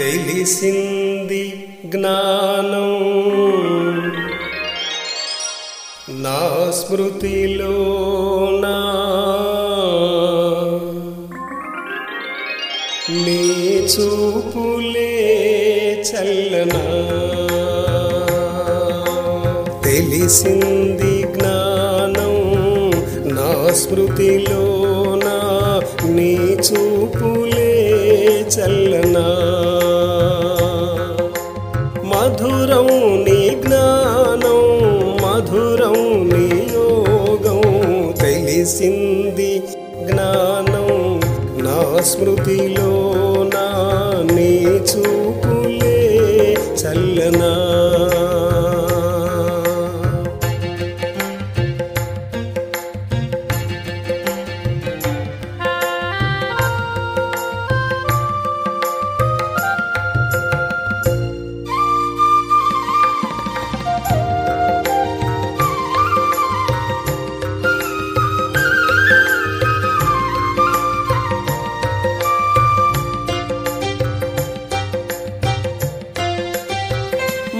తెలిసింది జ్ఞానం. నా స్మృతిలో నా నీ చూపులే చల్లనా. తెలిసింది జ్ఞానం నా స్మృతిలో నా నీ చూపులే చల్లనా. మధురం నీ జ్ఞానం మధురం నీ యోగం తెలిసింది జ్ఞానం నా స్మృతిలో.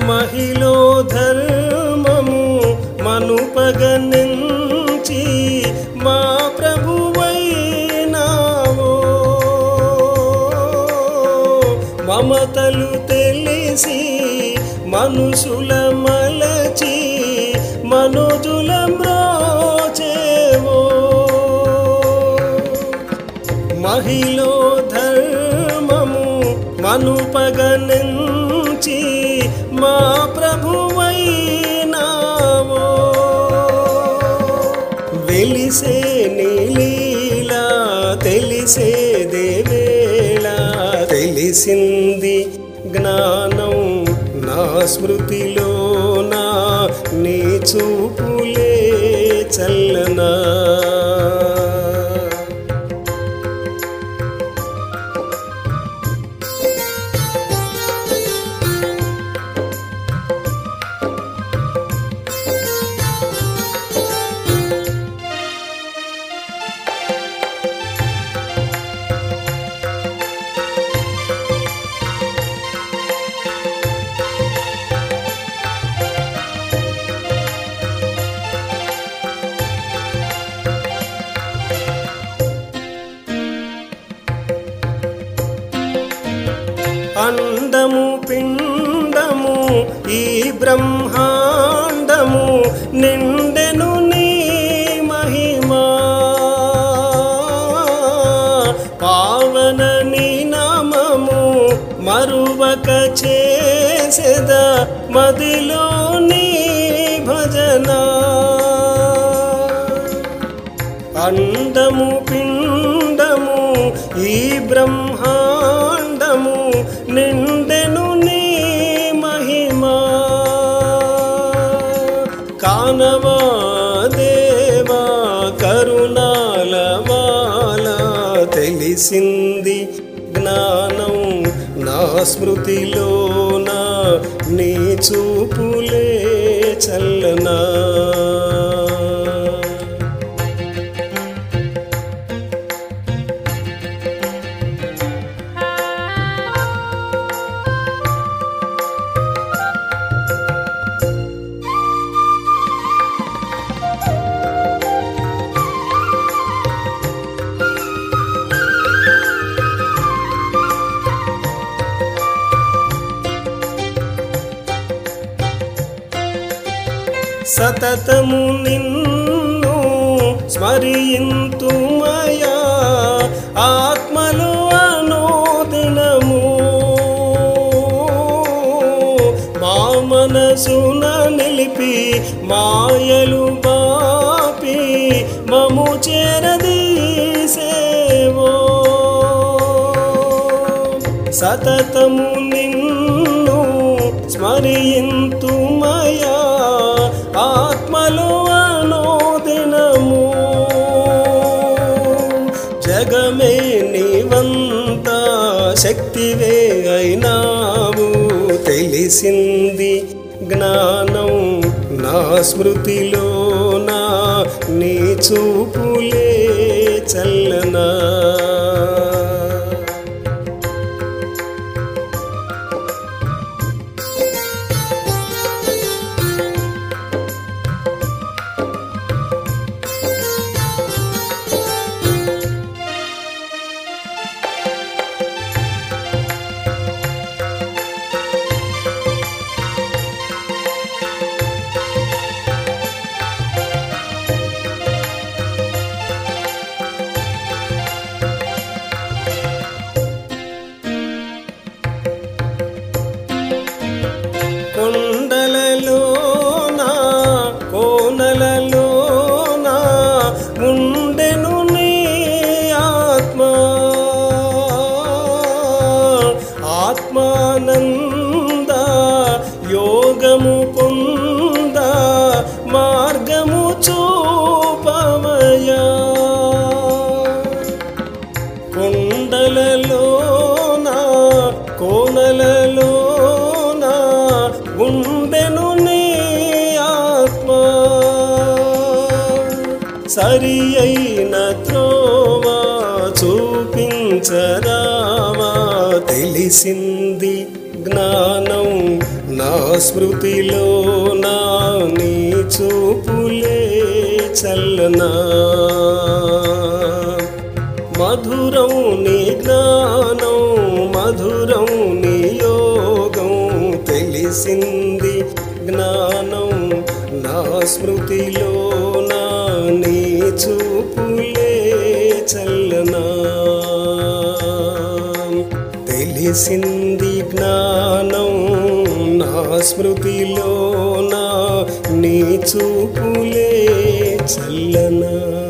మహిలో ధర్మము మనుపగనించి మా ప్రభువైనావో. మమతలు తెలిసి మనుషుల మలచి మనుజుల మ్రోచేవో. మహిలో ధర్మము మనుపగనించి మా ప్రభువైనావో. వెలిసే నీలీలా తెలిసే దేవేలా తెలిసింది జ్ఞానం నా స్మృతిలో నా నీ చూపులే చల్లనా. అండము పిండము ఈ బ్రహ్మాండము నిండెను నీ మహిమా. పావన నీ నామము మరువక చేసెద మదిలో నీ భజనా. అండము పిండము ఈ బ్రహ్మ నిండెను నీ మహిమా. కానవా దేవా కరుణాలవాల తెలిసింది జ్ఞానం నా స్మృతిలోన నీ చూపులే చల్లనా. సతతము నిన్ను స్మరింతుమయా. ఆత్మలో అనోదినము. మా మనసున నిలిపి మాయలు బాపి మము చేరదీసేవో సతతము నిన్ను స్మరింతుమయా. తెలిసింది జ్ఞానం నా స్మృతిలో నా నీ చూపులే చల్లనా. అయిన త్రోవా చూపించరావా? తెలిసింది జ్ఞానం నా స్మృతిలో నా నీ చూపులే చల్లనా. మధురం నీ జ్ఞానం మధురం నీ యోగం తెలిసింది జ్ఞానం నా స్మృతిలో చూపులే చల్లనా. తెలిసింది జ్ఞానం నా స్మృతిలో నా నీ చూపులే చల్లనా.